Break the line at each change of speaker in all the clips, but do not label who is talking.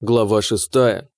Глава шестая.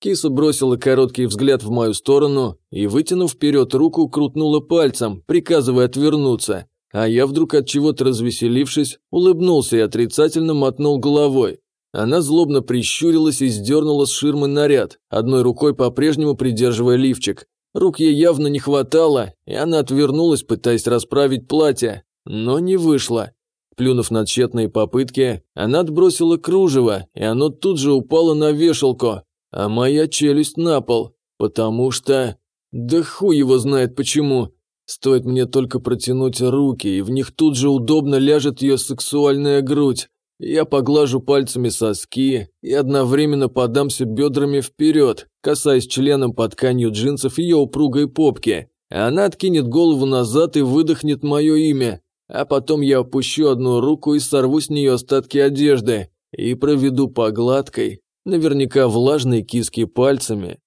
Киса бросила короткий взгляд в мою сторону и, вытянув вперед руку, крутнула пальцем, приказывая отвернуться. А я вдруг от чего-то развеселившись, улыбнулся и отрицательно мотнул головой. Она злобно прищурилась и сдернула с ширмы наряд, одной рукой по-прежнему придерживая лифчик. Рук ей явно не хватало, и она отвернулась, пытаясь расправить платье, но не вышло. Плюнув на тщетные попытки, она отбросила кружево, и оно тут же упало на вешалку, а моя челюсть на пол, потому что... Да хуй его знает почему. Стоит мне только протянуть руки, и в них тут же удобно ляжет ее сексуальная грудь. Я поглажу пальцами соски и одновременно подамся бедрами вперед, касаясь членом под тканью джинсов ее упругой попки. Она откинет голову назад и выдохнет мое имя, а потом я опущу одну руку и сорву с нее остатки одежды и проведу по гладкой, наверняка влажной киске пальцами.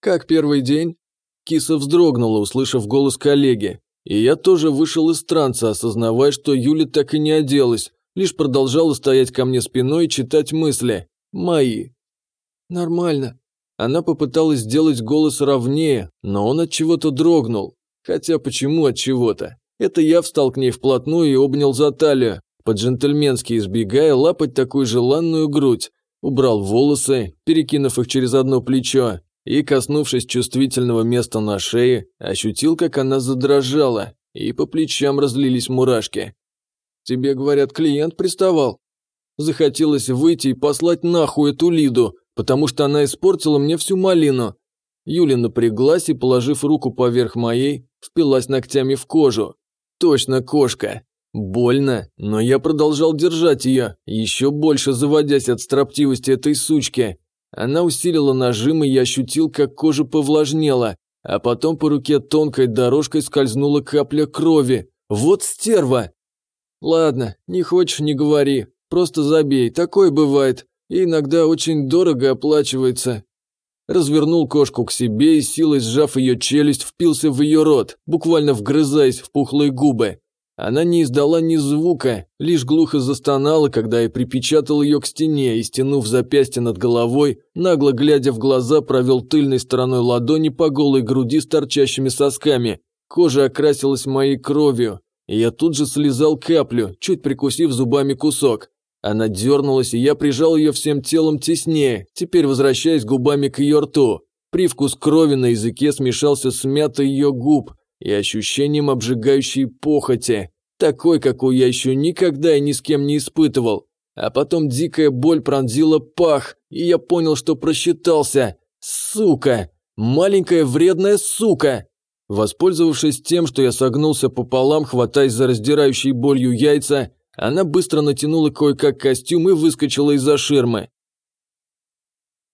Как первый день? Киса вздрогнула, услышав голос коллеги. И я тоже вышел из транса, осознавая, что Юля так и не оделась, лишь продолжала стоять ко мне спиной и читать мысли. Мои. Нормально. Она попыталась сделать голос ровнее, но он от чего-то дрогнул. Хотя почему от чего-то? Это я встал к ней вплотную и обнял за талию, по-джентльменски избегая лапать такую желанную грудь. Убрал волосы, перекинув их через одно плечо, и, коснувшись чувствительного места на шее, ощутил, как она задрожала, и по плечам разлились мурашки. «Тебе, говорят, клиент приставал?» Захотелось выйти и послать нахуй эту Лиду, потому что она испортила мне всю малину. Юля напряглась и, положив руку поверх моей, впилась ногтями в кожу. Точно кошка. Больно, но я продолжал держать ее, еще больше заводясь от строптивости этой сучки. Она усилила нажим, и я ощутил, как кожа повлажнела, а потом по руке тонкой дорожкой скользнула капля крови. Вот стерва! Ладно, не хочешь, не говори, просто забей, такое бывает, и иногда очень дорого оплачивается. Развернул кошку к себе и, силой сжав ее челюсть, впился в ее рот, буквально вгрызаясь в пухлые губы. Она не издала ни звука, лишь глухо застонала, когда я припечатал ее к стене и, стянув запястье над головой, нагло глядя в глаза, провел тыльной стороной ладони по голой груди с торчащими сосками. Кожа окрасилась моей кровью, и я тут же слезал каплю, чуть прикусив зубами кусок. Она дернулась, и я прижал ее всем телом теснее, теперь возвращаясь губами к ее рту. Привкус крови на языке смешался с мятой ее губ и ощущением обжигающей похоти, такой, какую я еще никогда и ни с кем не испытывал. А потом дикая боль пронзила пах, и я понял, что просчитался. Сука! Маленькая вредная сука! Воспользовавшись тем, что я согнулся пополам, хватаясь за раздирающей болью яйца, она быстро натянула кое-как костюм и выскочила из-за ширмы.